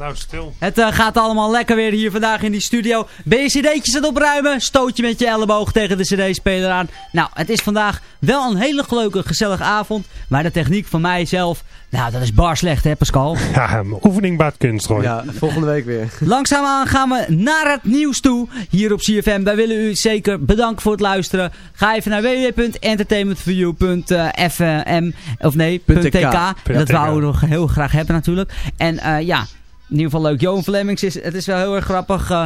Nou, stil. Het uh, gaat allemaal lekker weer hier vandaag in die studio. Ben je cd'tjes aan het opruimen? Stoot je met je elleboog tegen de cd-speler aan. Nou, het is vandaag wel een hele leuke, gezellige avond. Maar de techniek van mijzelf, nou, dat is bar slecht, hè Pascal? Ja, oefening baat kunst, hoor. Ja, volgende week weer. Langzaamaan gaan we naar het nieuws toe, hier op CFM. Wij willen u zeker bedanken voor het luisteren. Ga even naar www.entertainmentview.fm, of nee, .tk. Dat wouden we nog heel graag hebben natuurlijk. En uh, ja... In ieder geval leuk. Johan Flemings is, het is wel heel erg grappig, uh,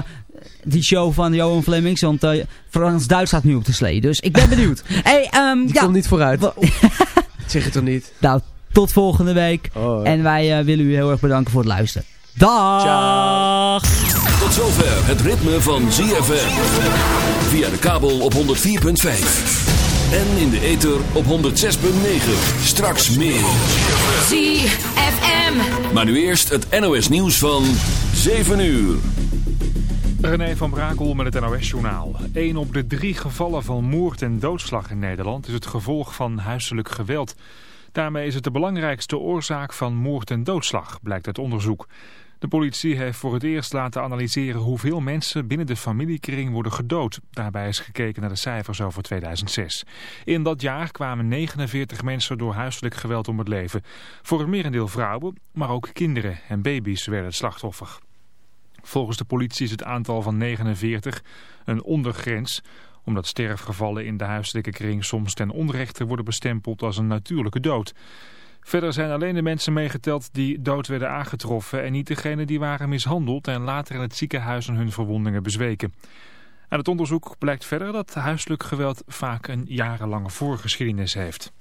die show van Johan Flemings. Want uh, Frans-Duits staat nu op de slee. Dus ik ben benieuwd. hey, um, die ja. komt niet vooruit. zeg je toch niet? Nou, tot volgende week. Oh, en wij uh, willen u heel erg bedanken voor het luisteren. Dag! Ciao. Tot zover het ritme van ZFM. Via de kabel op 104.5. En in de ether op 106.9. Straks meer. ZFM. Maar nu eerst het NOS nieuws van 7 uur. René van Brakel met het NOS-journaal. Een op de drie gevallen van moord en doodslag in Nederland is het gevolg van huiselijk geweld. Daarmee is het de belangrijkste oorzaak van moord en doodslag, blijkt uit onderzoek. De politie heeft voor het eerst laten analyseren hoeveel mensen binnen de familiekring worden gedood. Daarbij is gekeken naar de cijfers over 2006. In dat jaar kwamen 49 mensen door huiselijk geweld om het leven. Voor het merendeel vrouwen, maar ook kinderen en baby's werden het slachtoffer. Volgens de politie is het aantal van 49 een ondergrens omdat sterfgevallen in de huiselijke kring soms ten onrechte worden bestempeld als een natuurlijke dood. Verder zijn alleen de mensen meegeteld die dood werden aangetroffen en niet degenen die waren mishandeld en later in het ziekenhuis aan hun verwondingen bezweken. Uit het onderzoek blijkt verder dat huiselijk geweld vaak een jarenlange voorgeschiedenis heeft.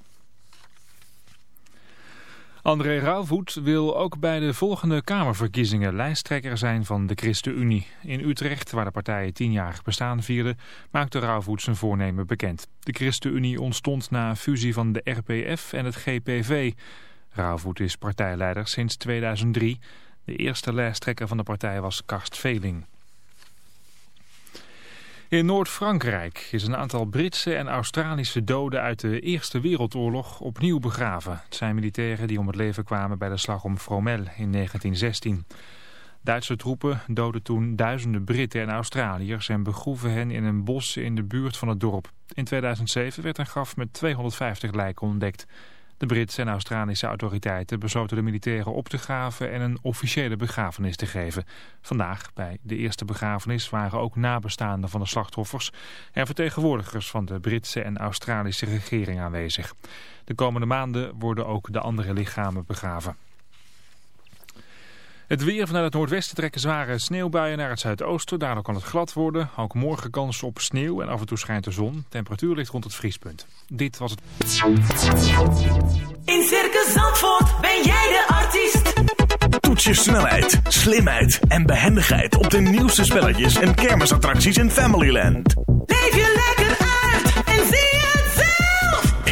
André Rauwvoet wil ook bij de volgende Kamerverkiezingen lijsttrekker zijn van de ChristenUnie. In Utrecht, waar de partijen tienjarig bestaan vierden, maakte Rauwvoet zijn voornemen bekend. De ChristenUnie ontstond na fusie van de RPF en het GPV. Rauwvoet is partijleider sinds 2003. De eerste lijsttrekker van de partij was Karst Veling. In Noord-Frankrijk is een aantal Britse en Australische doden uit de Eerste Wereldoorlog opnieuw begraven. Het zijn militairen die om het leven kwamen bij de slag om Fromelles in 1916. Duitse troepen doden toen duizenden Britten en Australiërs en begroeven hen in een bos in de buurt van het dorp. In 2007 werd een graf met 250 lijken ontdekt. De Britse en Australische autoriteiten besloten de militairen op te graven en een officiële begrafenis te geven. Vandaag, bij de eerste begrafenis, waren ook nabestaanden van de slachtoffers en vertegenwoordigers van de Britse en Australische regering aanwezig. De komende maanden worden ook de andere lichamen begraven. Het weer vanuit het noordwesten trekken zware sneeuwbuien naar het zuidoosten. Daardoor kan het glad worden. Ook morgen kans op sneeuw en af en toe schijnt de zon. Temperatuur ligt rond het vriespunt. Dit was het... In Circus Zandvoort ben jij de artiest. Toets je snelheid, slimheid en behendigheid op de nieuwste spelletjes en kermisattracties in Familyland. Leef je lekker uit en zie.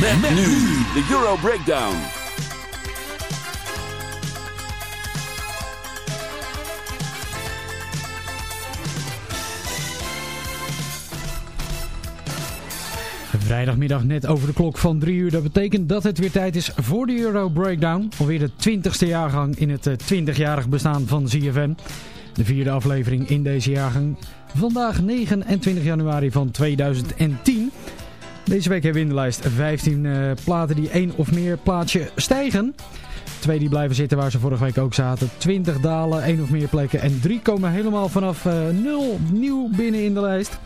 Met, met nu de Euro Breakdown. Vrijdagmiddag net over de klok van 3 uur. Dat betekent dat het weer tijd is voor de Euro Breakdown. Alweer de 20ste jaargang in het 20-jarig bestaan van ZFM. De vierde aflevering in deze jaargang. Vandaag 29 januari van 2010. Deze week hebben we in de lijst 15 uh, platen die één of meer plaatsje stijgen. Twee die blijven zitten waar ze vorige week ook zaten. 20 dalen, één of meer plekken. En drie komen helemaal vanaf uh, nul nieuw binnen in de lijst.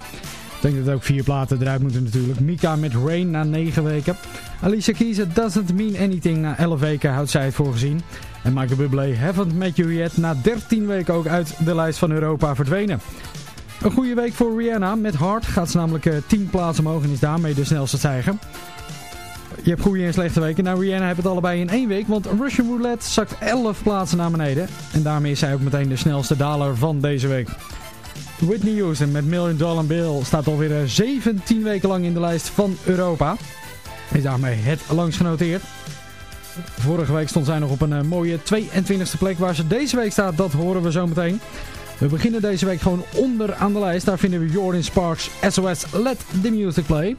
Ik denk dat ook vier platen eruit moeten natuurlijk. Mika met Rain na 9 weken. Alicia Keys, It Doesn't Mean Anything na 11 weken houdt zij het voor gezien. En Michael Bublé, Haven't Met You Yet na 13 weken ook uit de lijst van Europa verdwenen. Een goede week voor Rihanna. Met Hard gaat ze namelijk 10 plaatsen omhoog en is daarmee de snelste stijger. je hebt goede en slechte weken. Nou, Rihanna heeft het allebei in één week, want Russian Roulette zakt 11 plaatsen naar beneden. En daarmee is zij ook meteen de snelste daler van deze week. Whitney Houston met Million Dollar Bill staat alweer 17 weken lang in de lijst van Europa. Is daarmee het langst genoteerd. Vorige week stond zij nog op een eh, mooie 22e plek. Waar ze deze week staat, dat horen we zo meteen. We beginnen deze week gewoon onder aan de lijst. Daar vinden we Jordan Sparks SOS Let The Music Play.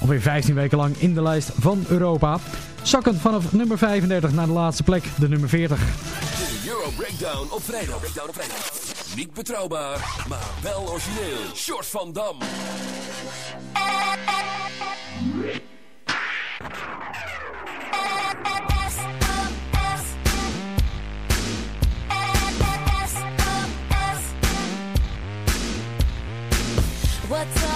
Alweer 15 weken lang in de lijst van Europa. Zakkend vanaf nummer 35 naar de laatste plek, de nummer 40. De Euro Breakdown op vrijdag. Breakdown op vrijdag. Niet betrouwbaar, maar wel origineel. Short van Dam. What's up,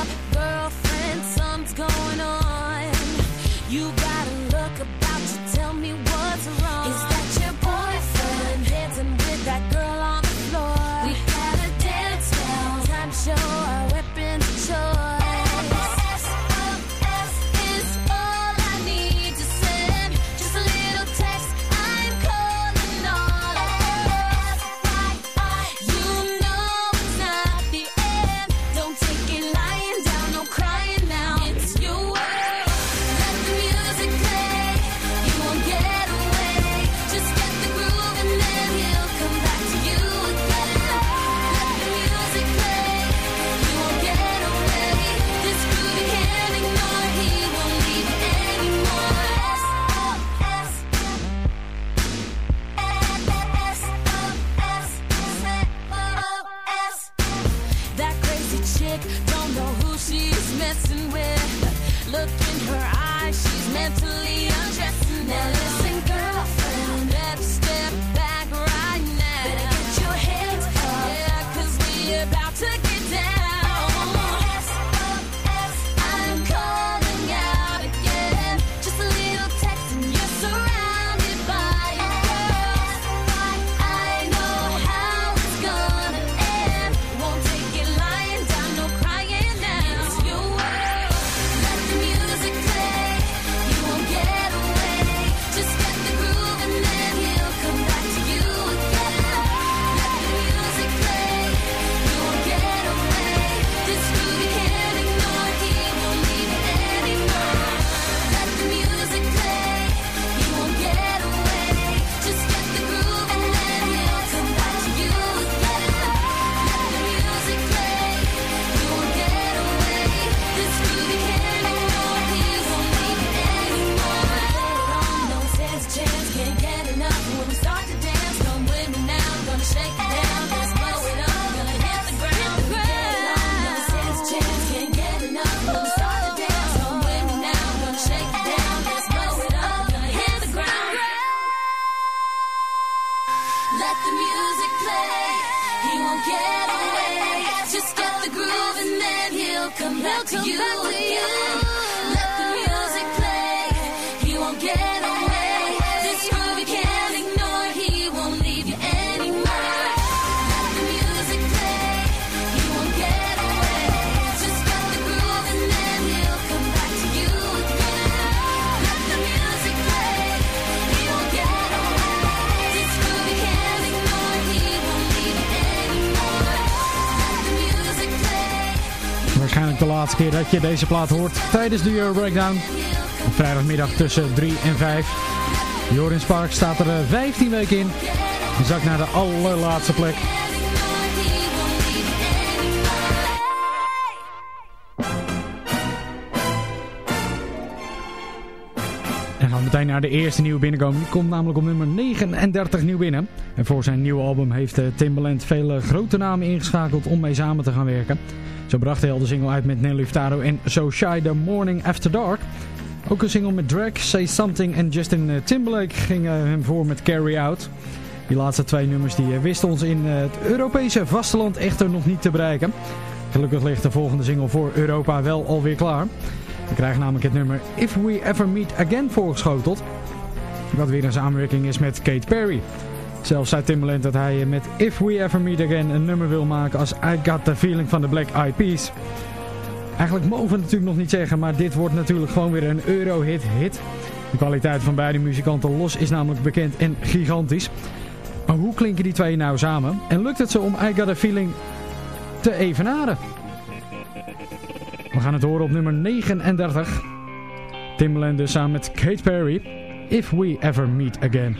dat je deze plaat hoort tijdens de Euro Breakdown. Op vrijdagmiddag tussen 3 en 5. Jorin Sparks staat er eh, 15 weken in. En zakt naar de allerlaatste plek. De eerste nieuwe binnenkomen. Die komt namelijk op nummer 39 nieuw binnen. En voor zijn nieuwe album heeft eh, Timbaland vele grote namen ingeschakeld om mee samen te gaan werken. Zo bracht hij al de single uit met Nelly Furtado en So Shy The Morning After Dark. Ook een single met Drake, Say Something en Justin eh, Timberlake gingen hem voor met Carry Out. Die laatste twee nummers die eh, wisten ons in het Europese vasteland echter nog niet te bereiken. Gelukkig ligt de volgende single voor Europa wel alweer klaar. We krijgen namelijk het nummer If We Ever Meet Again voorgeschoteld. Wat weer een samenwerking is met Kate Perry. Zelfs zei Timbaland dat hij met If We Ever Meet Again een nummer wil maken als I Got The Feeling van de Black Eyed Peas. Eigenlijk mogen we het natuurlijk nog niet zeggen, maar dit wordt natuurlijk gewoon weer een Eurohit hit. De kwaliteit van beide muzikanten los is namelijk bekend en gigantisch. Maar hoe klinken die twee nou samen? En lukt het ze om I Got The Feeling te evenaren? We gaan het horen op nummer 39. Timberland dus samen met Kate Perry. If We Ever Meet Again.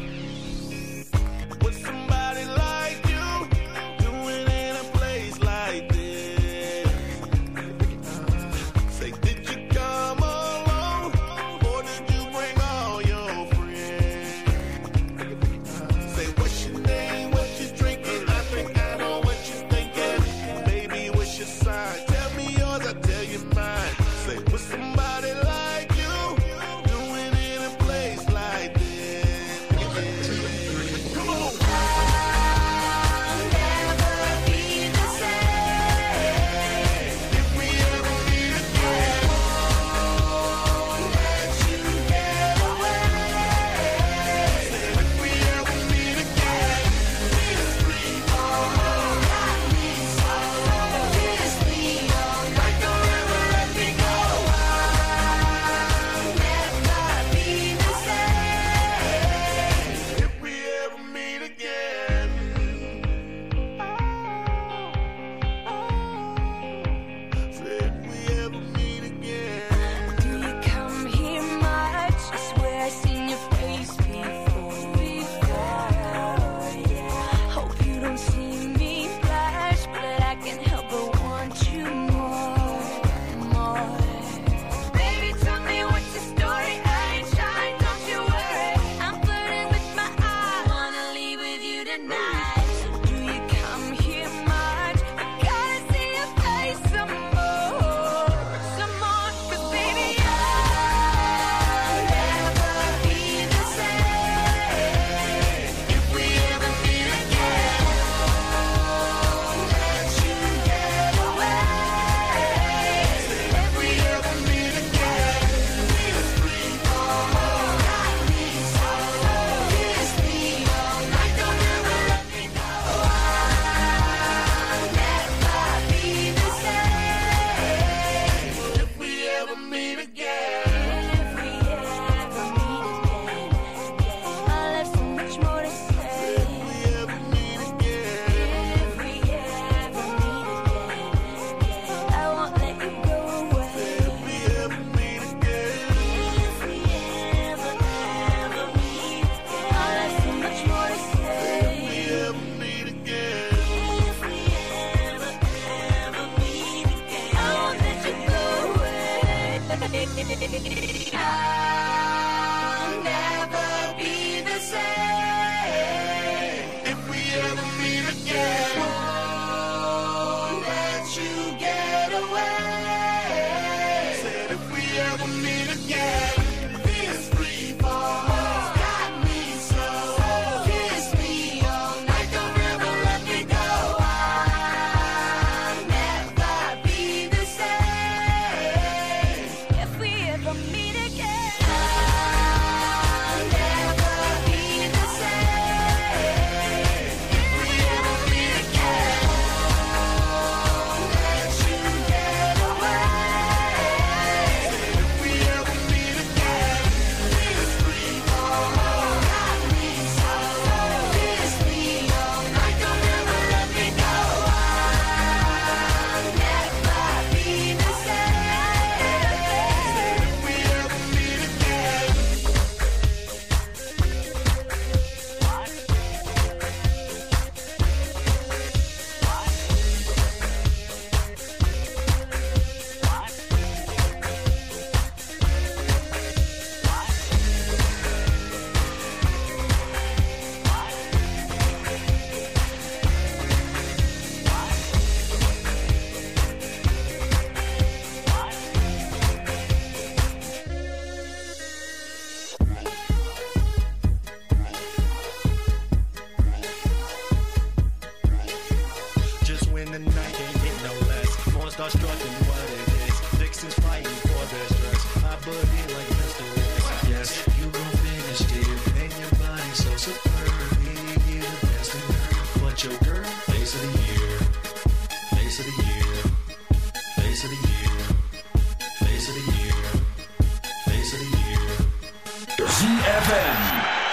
ZFM.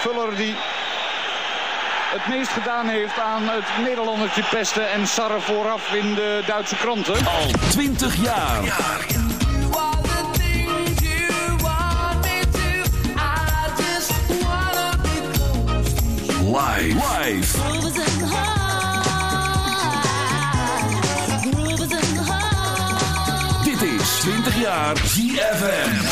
Vuller die het meest gedaan heeft aan het Nederlandertje pesten en sarren vooraf in de Duitse kranten. Al 20 jaar. Live. Live. Jaar ZFM.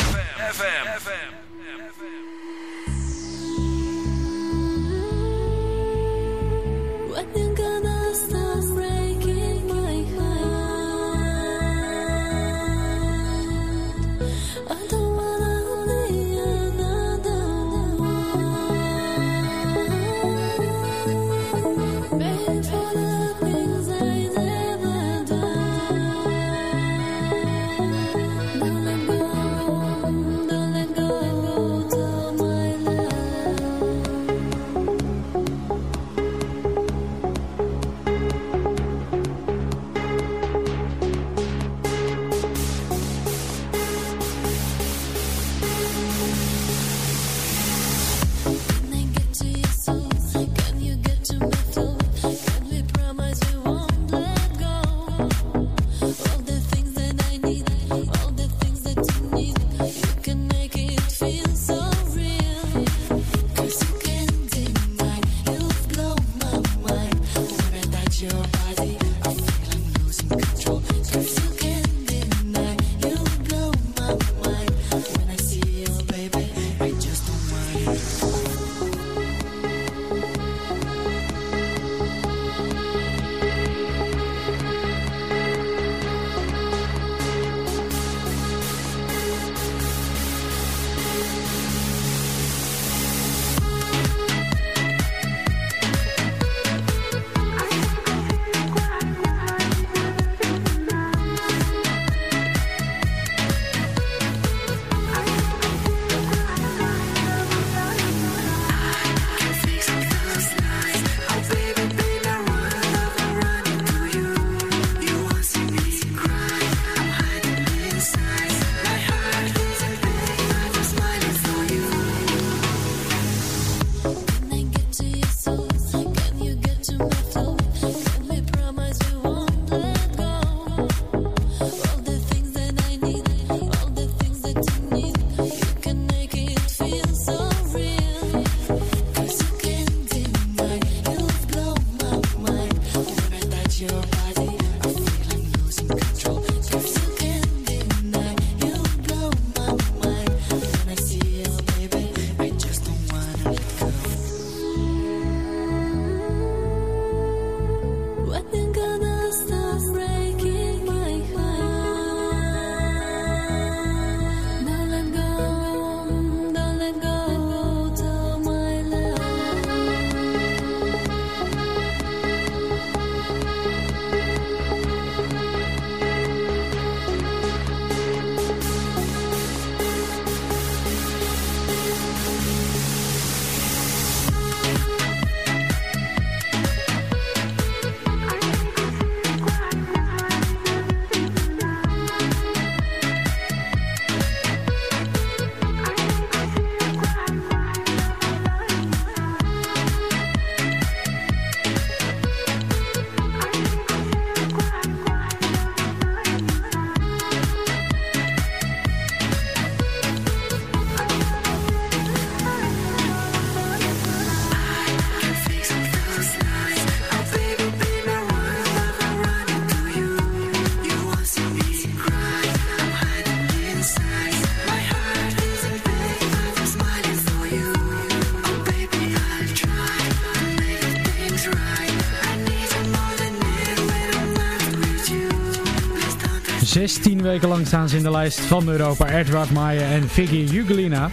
Zestien weken lang staan ze in de lijst van Europa. Edward Maya en Viggy Jugelina.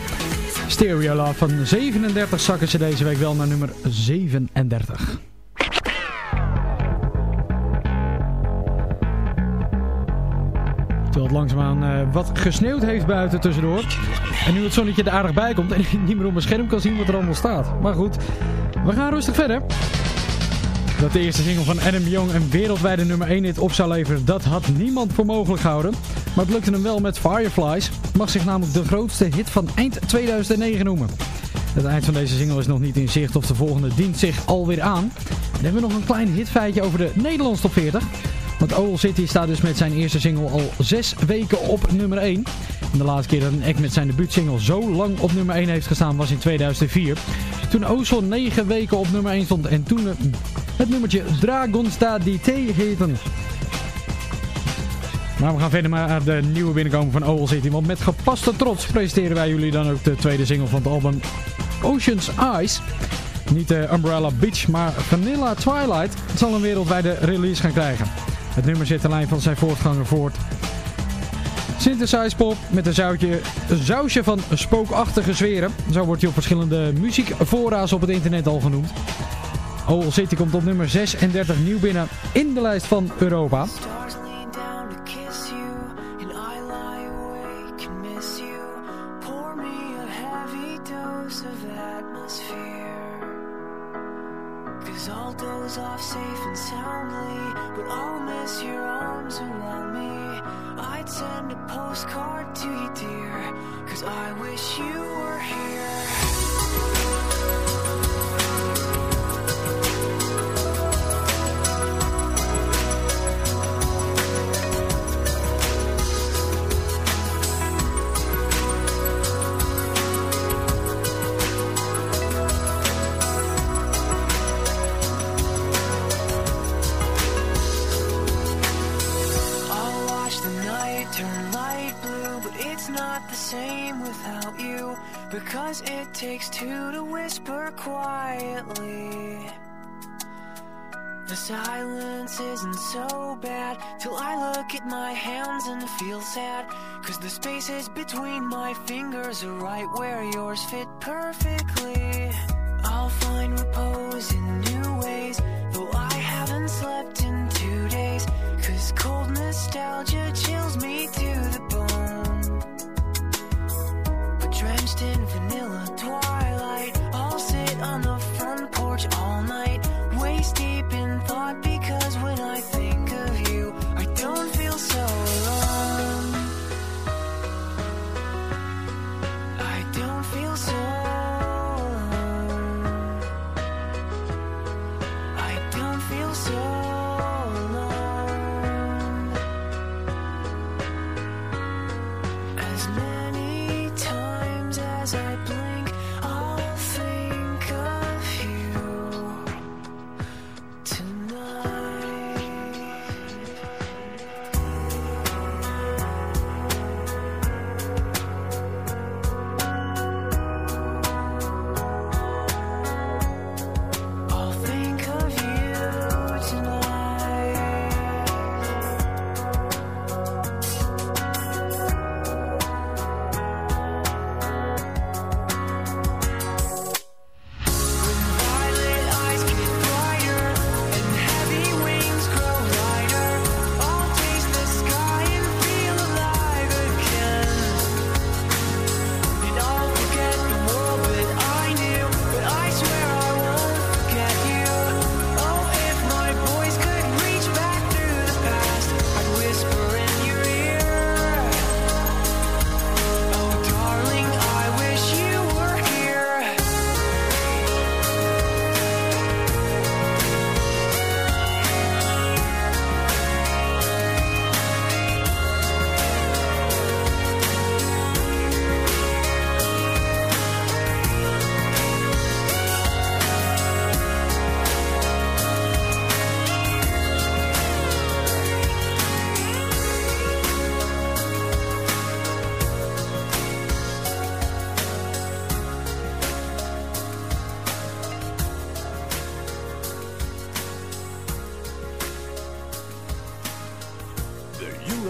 Stereo Love van 37 zakken ze deze week wel naar nummer 37. Terwijl het langzaamaan eh, wat gesneeuwd heeft buiten tussendoor. En nu het zonnetje er aardig bij komt en ik niet meer op mijn scherm kan zien wat er allemaal staat. Maar goed, we gaan rustig verder. Dat de eerste single van Adam Young een wereldwijde nummer 1 hit op zou leveren, dat had niemand voor mogelijk gehouden. Maar het lukte hem wel met Fireflies. Mag zich namelijk de grootste hit van eind 2009 noemen. Het eind van deze single is nog niet in zicht of de volgende dient zich alweer aan. Dan hebben we nog een klein hitfeitje over de Nederlandse top 40. Want Owl City staat dus met zijn eerste single al zes weken op nummer 1. En de laatste keer dat een act met zijn debuutsingle zo lang op nummer 1 heeft gestaan was in 2004. Toen Ozon 9 weken op nummer 1 stond en toen het nummertje Dragonsta di Te heette. Maar we gaan verder naar de nieuwe binnenkomen van Owl City. Want met gepaste trots presenteren wij jullie dan ook de tweede single van het album Ocean's Eyes. Niet de Umbrella Beach, maar Vanilla Twilight zal een wereldwijde release gaan krijgen. Het nummer zit de lijn van zijn voortganger voort. Synthesize pop met een, zoutje, een van spookachtige sferen. Zo wordt hij op verschillende muziekfora's op het internet al genoemd. Owl City komt op nummer 36 nieuw binnen in de lijst van Europa. Feel sad. Cause the spaces between my fingers are right where yours fit perfectly. I'll find repose in new ways, though I haven't slept in two days. Cause cold nostalgia chills me to the bone. But drenched in vanilla twilight, I'll sit on the front porch all night, waist deep in thought. Because when I think of you, I don't feel so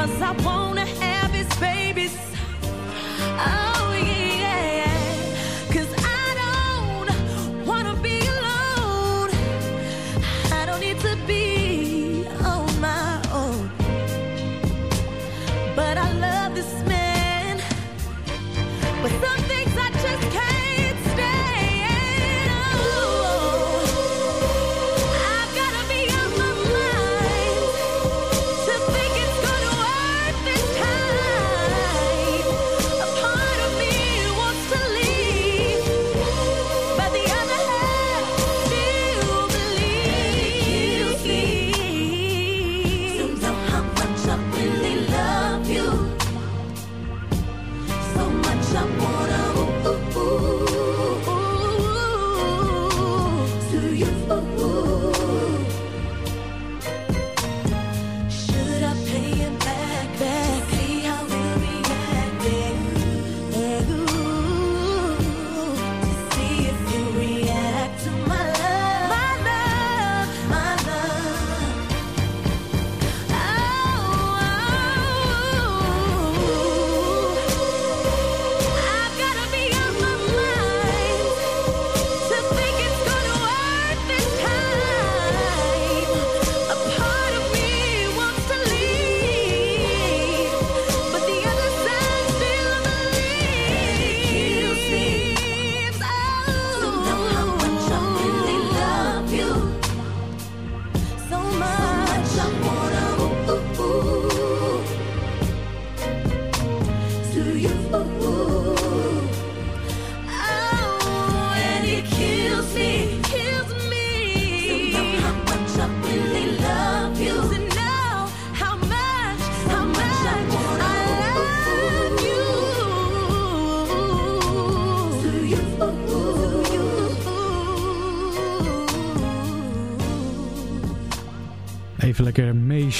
'Cause I wanna have his babies. Oh yeah,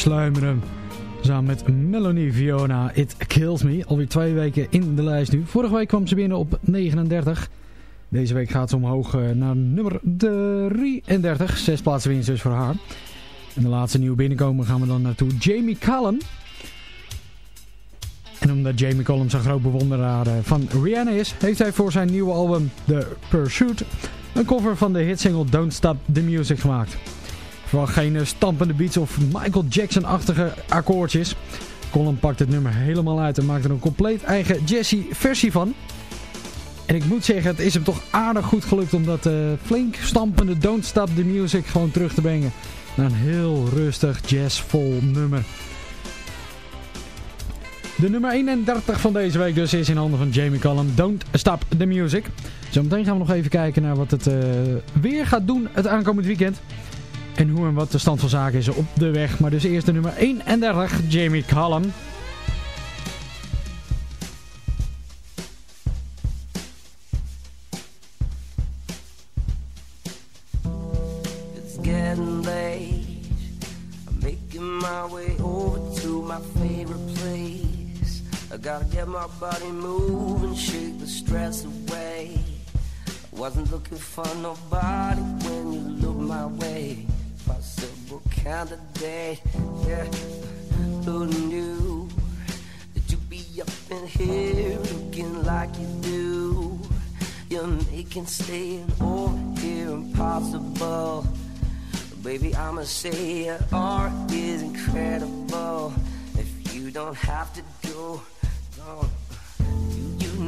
lekker meesluimeren. Samen met Melanie Fiona, It Kills Me. Alweer twee weken in de lijst nu. Vorige week kwam ze binnen op 39. Deze week gaat ze omhoog eh, naar nummer 33. Zes plaatsen winst dus voor haar. En de laatste nieuwe binnenkomen gaan we dan naartoe. Jamie Cullum. En omdat Jamie Cullum zo'n groot bewonderaar eh, van Rihanna is... heeft hij voor zijn nieuwe album The Pursuit... een cover van de hitsingle Don't Stop the Music gemaakt. Verwacht geen eh, stampende beats of Michael Jackson-achtige akkoordjes. Colin pakt het nummer helemaal uit en maakt er een compleet eigen Jesse-versie van. En ik moet zeggen, het is hem toch aardig goed gelukt om dat eh, flink stampende Don't Stop the Music gewoon terug te brengen. Naar een heel rustig, jazzvol nummer. De nummer 31 van deze week dus is in handen van Jamie Cullum. Don't Stop the Music. Zometeen gaan we nog even kijken naar wat het eh, weer gaat doen het aankomend weekend. En hoe en wat de stand van zaken is op de weg. Maar dus eerst de nummer 31, Jamie. I gotta get my body moving, shake the stress away. Wasn't looking for nobody when you looked my way. Possible candidate, yeah. Who knew that you'd be up in here looking like you do? You're making staying over here impossible. Baby, I'ma say your art is incredible. If you don't have to go, go.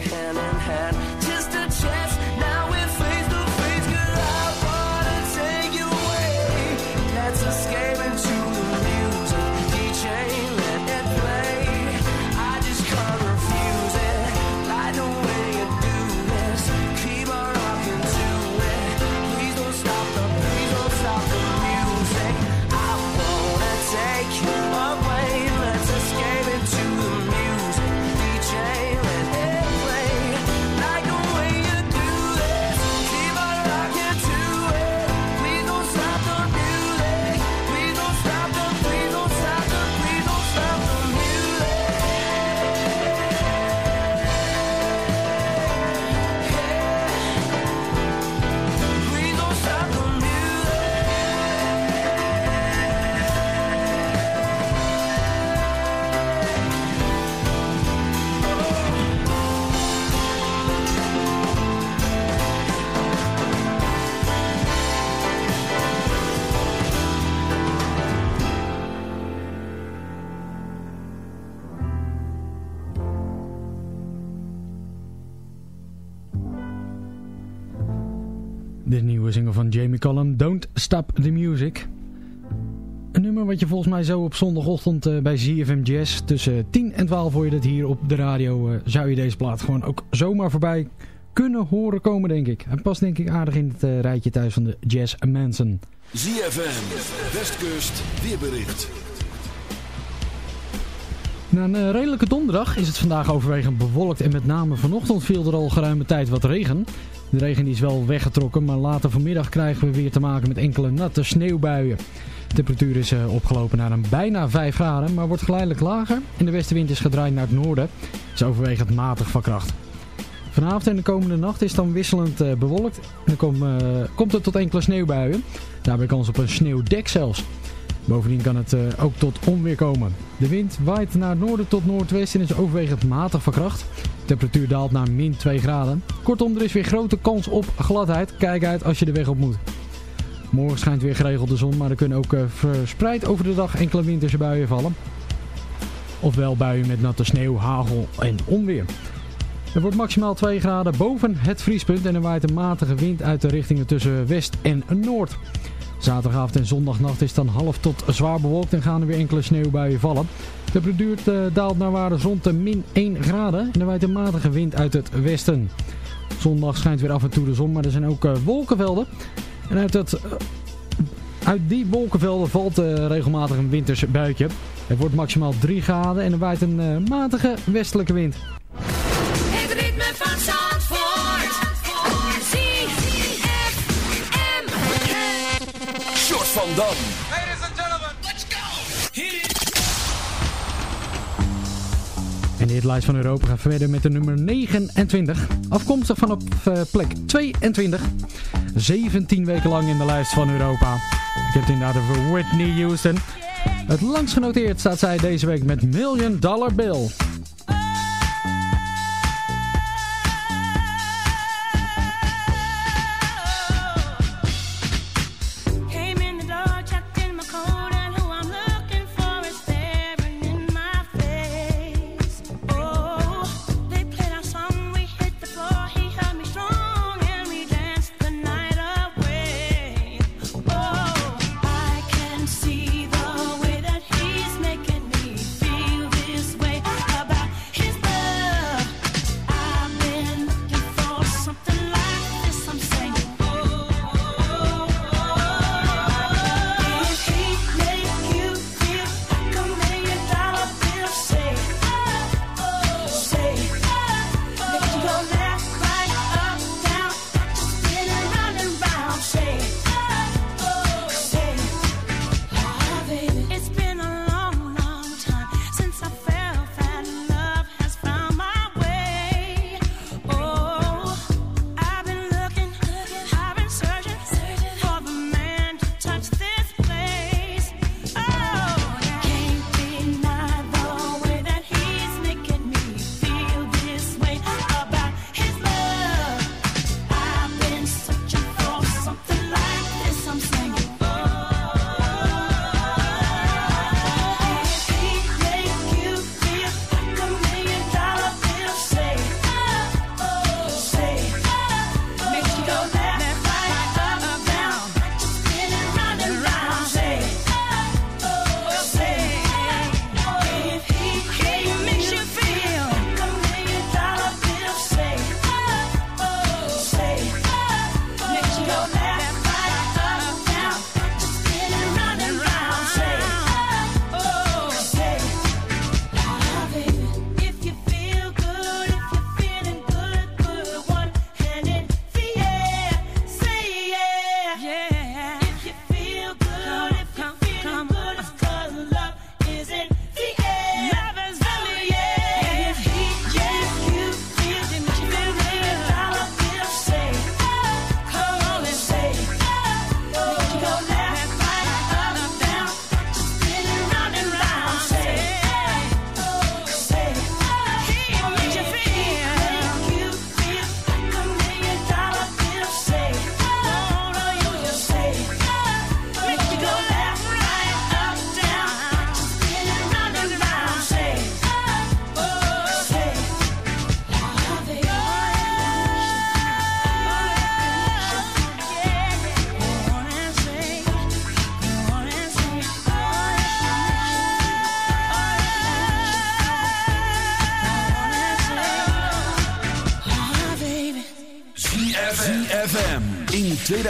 hand in hand, just a chance. Now nieuwe single van Jamie Cullum, Don't Stop the Music. Een nummer wat je volgens mij zo op zondagochtend eh, bij ZFM Jazz tussen 10 en 12 hoor je dat hier op de radio. eh, zou je deze plaat gewoon ook zomaar voorbij kunnen horen komen denk ik. Hij past denk ik aardig in het eh, rijtje thuis van de Jazz Manson. ZFM, Westkust, weerbericht. Na een redelijke donderdag is het vandaag overwegend bewolkt en met name vanochtend viel er al geruime tijd wat regen. De regen is wel weggetrokken, maar later vanmiddag krijgen we weer te maken met enkele natte sneeuwbuien. De temperatuur is eh, opgelopen naar een bijna 5 graden, maar wordt geleidelijk lager en de westenwind is gedraaid naar het noorden. is overwegend matig van kracht. Vanavond en de komende nacht is dan wisselend eh, bewolkt dan eh, komt het tot enkele sneeuwbuien. Daarbij kans op een sneeuwdek zelfs. Bovendien kan het ook tot onweer komen. De wind waait naar het noorden tot noordwesten en is overwegend matig van kracht. Temperatuur daalt naar min 2 graden. Kortom, er is weer grote kans op gladheid. Kijk uit als je de weg op moet. Morgen schijnt weer geregeld de zon, maar er kunnen ook eh, verspreid over de dag enkele winterse buien vallen. Ofwel buien met natte sneeuw, hagel en onweer. Er wordt maximaal 2 graden boven het vriespunt en er waait een matige wind uit de richtingen tussen west en noord. Zaterdagavond en zondagnacht is dan half tot zwaar bewolkt en gaan er weer enkele sneeuwbuien vallen. De temperatuur eh, daalt naar waardes rond de min 1 graden en er waait een matige wind uit het westen. Zondag schijnt weer af en toe de zon, maar er zijn ook eh, wolkenvelden. En uit, het, eh, uit die wolkenvelden valt regelmatig een winters buitje. Het wordt maximaal 3 graden en er waait een matige westelijke wind. Dam. Ladies and gentlemen, let's go. En de hitlijst van Europa gaat verder met de nummer 29. Afkomstig van op eh, plek 22. 17 weken lang in de lijst van Europa. Ik heb het inderdaad over Whitney Houston. Het langst genoteerd staat zij deze week met Million Dollar Bill.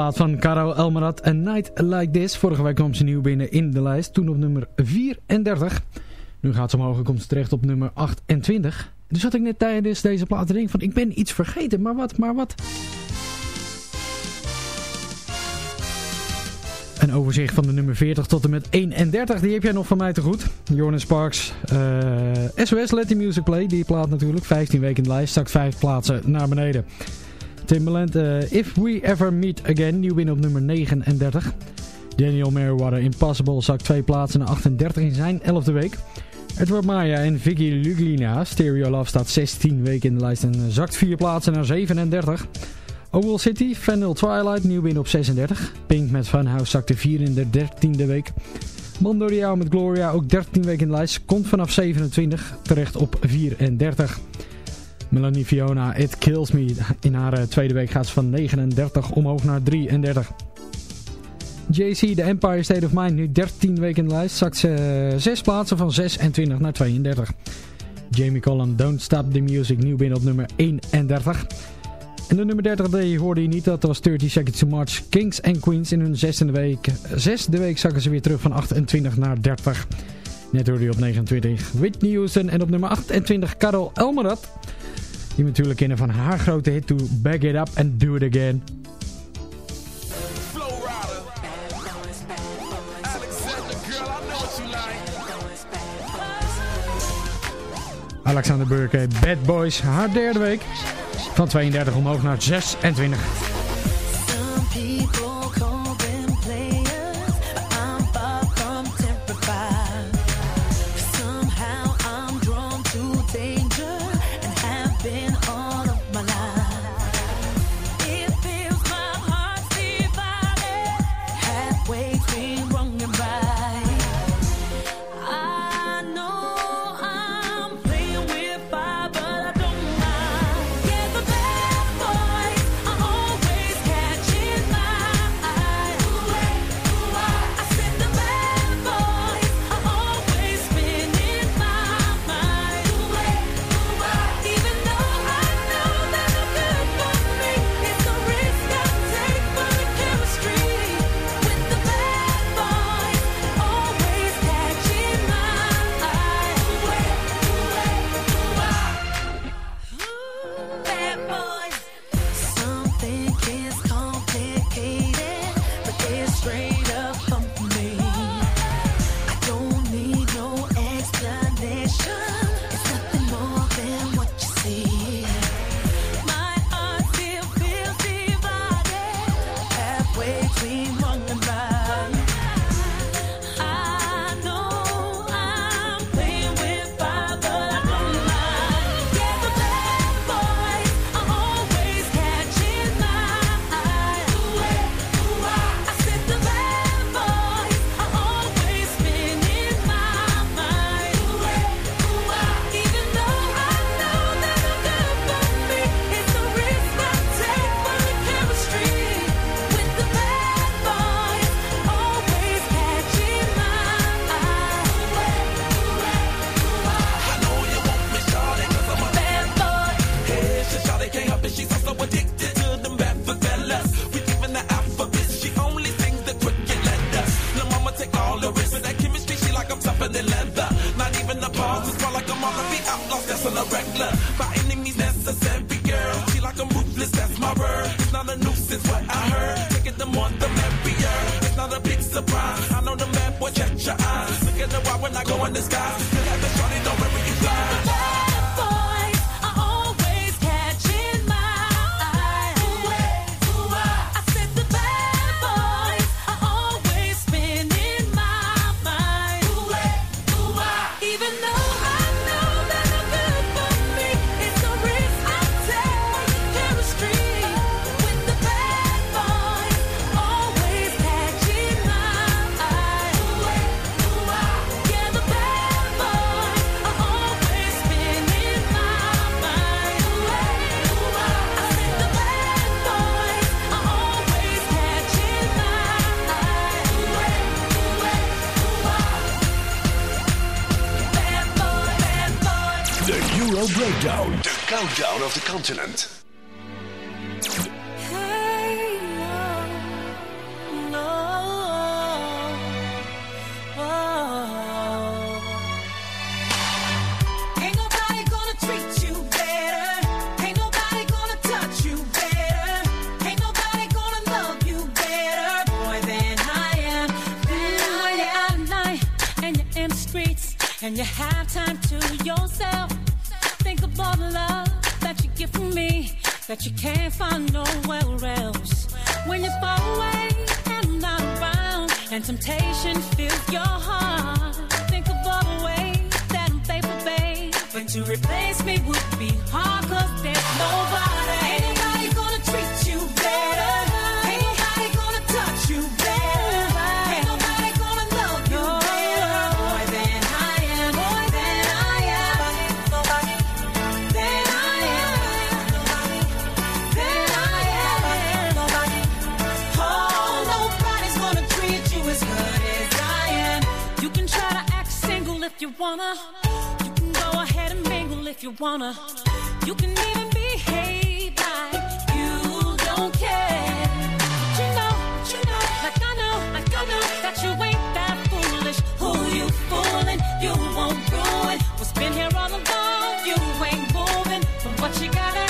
Plaat van Caro Elmerat, A Night Like This. Vorige week kwam ze nieuw binnen in de lijst, toen op nummer 34. Nu gaat ze omhoog en komt ze terecht op nummer 28. Dus had ik net tijdens deze plaat van, ik ben iets vergeten, maar wat, maar wat... Een overzicht van de nummer 40 tot en met 31, die heb jij nog van mij te goed. Jordan Sparks, eh, SOS Let The Music Play, die plaat natuurlijk. 15 weken in de lijst, zakt 5 plaatsen naar beneden. Timbaland, eh, If We Ever Meet Again, nieuw binnen op nummer 39. Daniel Merriweather, Impossible, zakt 2 plaatsen naar 38 in zijn 11e week. Edward Maya en Vicky Luglina, Stereo Love, staat 16 weken in de lijst en zakt 4 plaatsen naar 37. Owl City, Vandal Twilight, nieuw binnen op 36. Pink met Funhouse zakte 4 in de 13e week. Mondo Diao met Gloria, ook 13 weken in de lijst, komt vanaf 27, terecht op 34. Melanie Fiona, It Kills Me, in haar eh, tweede week gaat ze van 39 omhoog naar 33. JC, The Empire State of Mind, nu 13 weken in de lijst, zakt ze 6 plaatsen van 26 naar 32. Jamie Collum, Don't Stop the Music, nieuw binnen op nummer 31. En de nummer 30 die hoorde je niet, dat was 30 Seconds to March. Kings and Queens in hun zesde week. Zesde week zakken ze weer terug van 28 naar 30. Net hoorde je op 29 Whitney Houston en op nummer 28 Carol Elmerat. Die natuurlijk kennen van haar grote hit to Back It Up and Do It Again. Alexander Burke, Bad Boys, haar derde week. Van 32 omhoog naar 26. On the regular. By any means necessary, girl. She like I'm ruthless, that's my word. It's not a nuisance, what I heard. Taking them on the merrier. It's not a big surprise. I know the man boy catch your eyes. Look at the wild when I go in the sky. Of the continent. you can't find nowhere else. When you're far away and not around, and temptation fills your heart. Think of all the ways that I'm faithful, babe. But to replace me would be hard, cause there's nobody. you wanna. You can even behave like you don't care. But you know, but you know, like I know, like I know that you ain't that foolish. Who you fooling? You won't ruin what's been here all along. You ain't moving from what you gotta.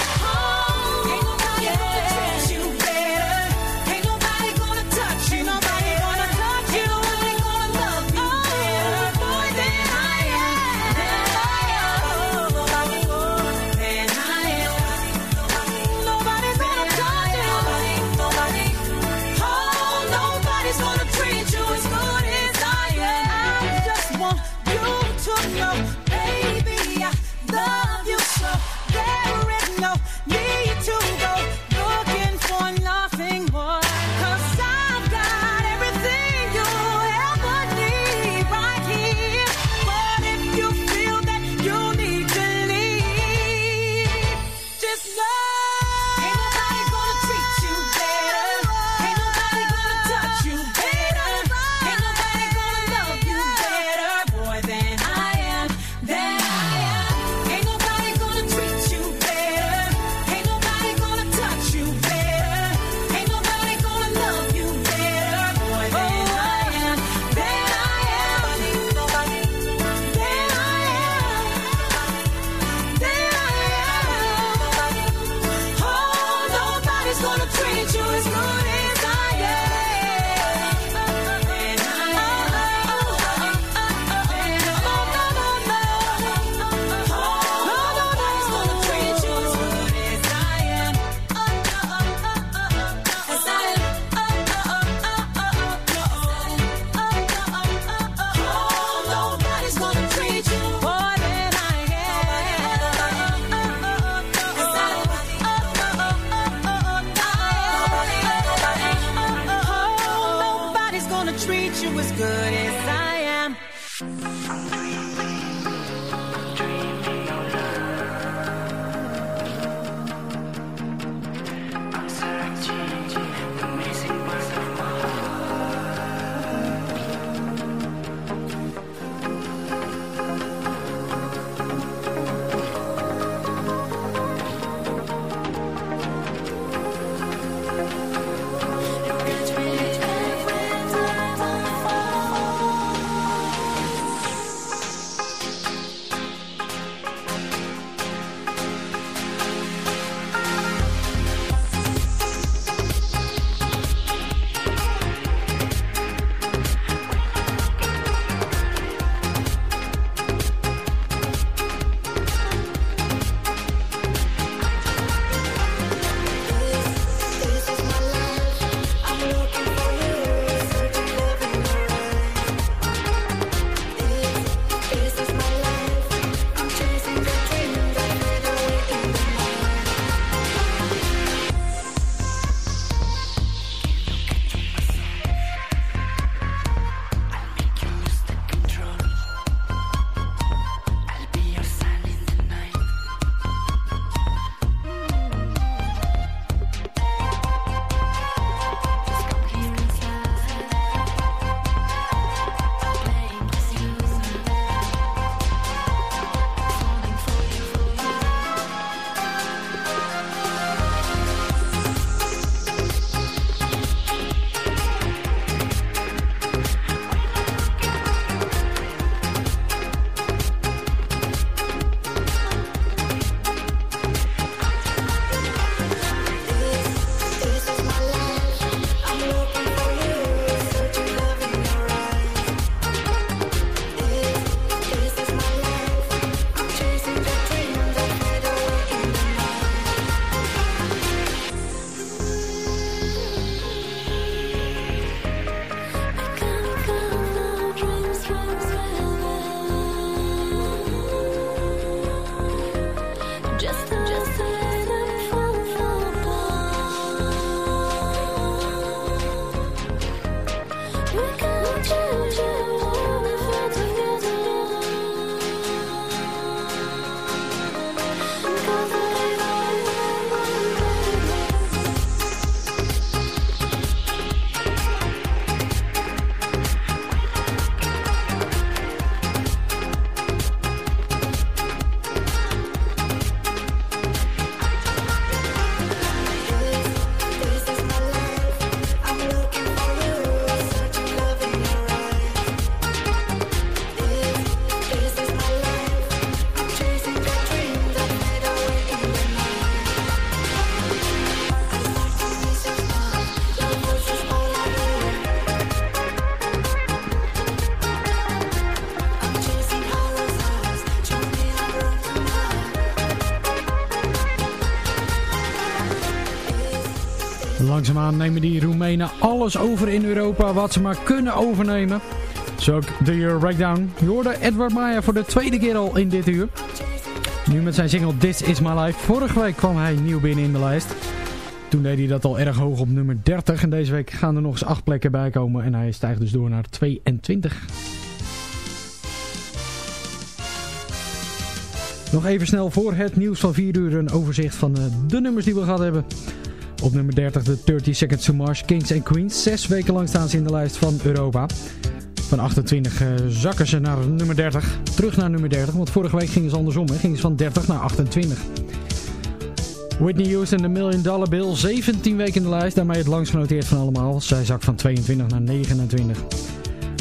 Nemen die Roemenen alles over in Europa wat ze maar kunnen overnemen. Zo ook de Euro Breakdown. Je hoorde Edward Maya voor de tweede keer al in dit uur. Nu met zijn single This Is My Life. Vorige week kwam hij nieuw binnen in de lijst. Toen deed hij dat al erg hoog op nummer 30. En deze week gaan er nog eens 8 plekken bij komen. En hij stijgt dus door naar 22. Nog even snel voor het nieuws van 4 uur een overzicht van eh, de nummers die we gehad hebben. Op nummer 30 de 30 Seconds to Mars, Kings and Queens. Zes weken lang staan ze in de lijst van Europa. Van 28 eh, zakken ze naar nummer 30. Terug naar nummer 30, want vorige week gingen ze andersom. Hè. Gingen ze van 30 naar 28. Whitney Houston, de Million Dollar Bill. 17 weken in de lijst, daarmee het langst genoteerd van allemaal. Zij zakt van 22 naar 29.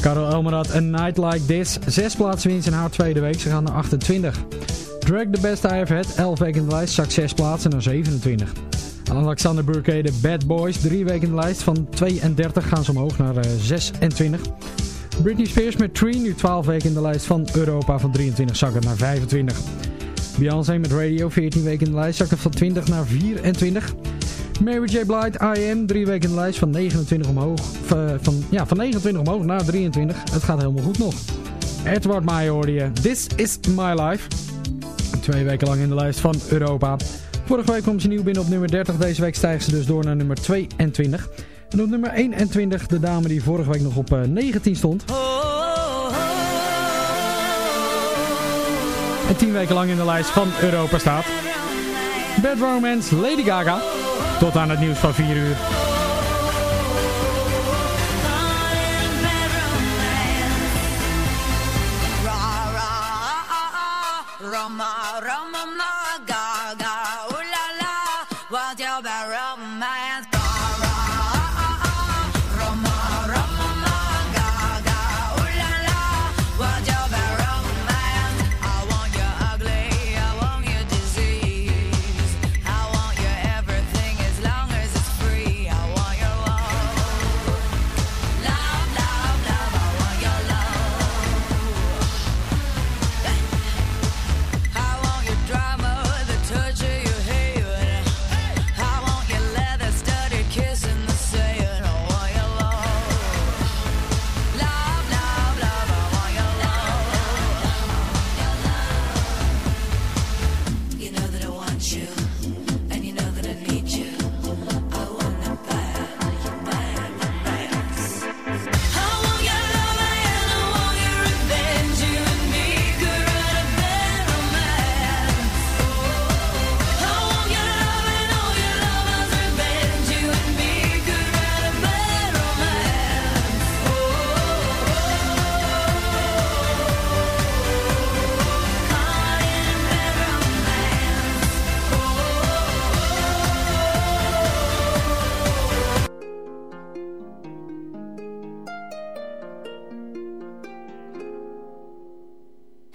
Carol Elmerad, A Night Like This. Zes plaatsen winst in haar tweede week. Ze gaan naar 28. Drag The Best I Have Had. 11 weken in de lijst, zakt 6 plaatsen naar 27. Alexander Burke, de Bad Boys. Drie weken in de lijst. Van 32 gaan ze omhoog naar uh, 26. Britney Spears met Tree. Nu 12 weken in de lijst van Europa. Van 23 zakken naar 25. Beyoncé met Radio. 14 weken in de lijst. Zakken van 20 naar 24. Mary J. Blige, I Am. Drie weken in de lijst. Van 29 omhoog. Uh, van, ja, van 29 omhoog naar 23. Het gaat helemaal goed nog. Edward je. This is my life. Twee weken lang in de lijst van Europa. Vorige week kwam ze nieuw binnen op nummer 30. Deze week stijgt ze dus door naar nummer 22. En op nummer 21 de dame die vorige week nog op uh, 19 stond. En 10 weken lang in de lijst van Europa staat. Bad Romance, Lady Gaga. Tot aan het nieuws van 4 uur.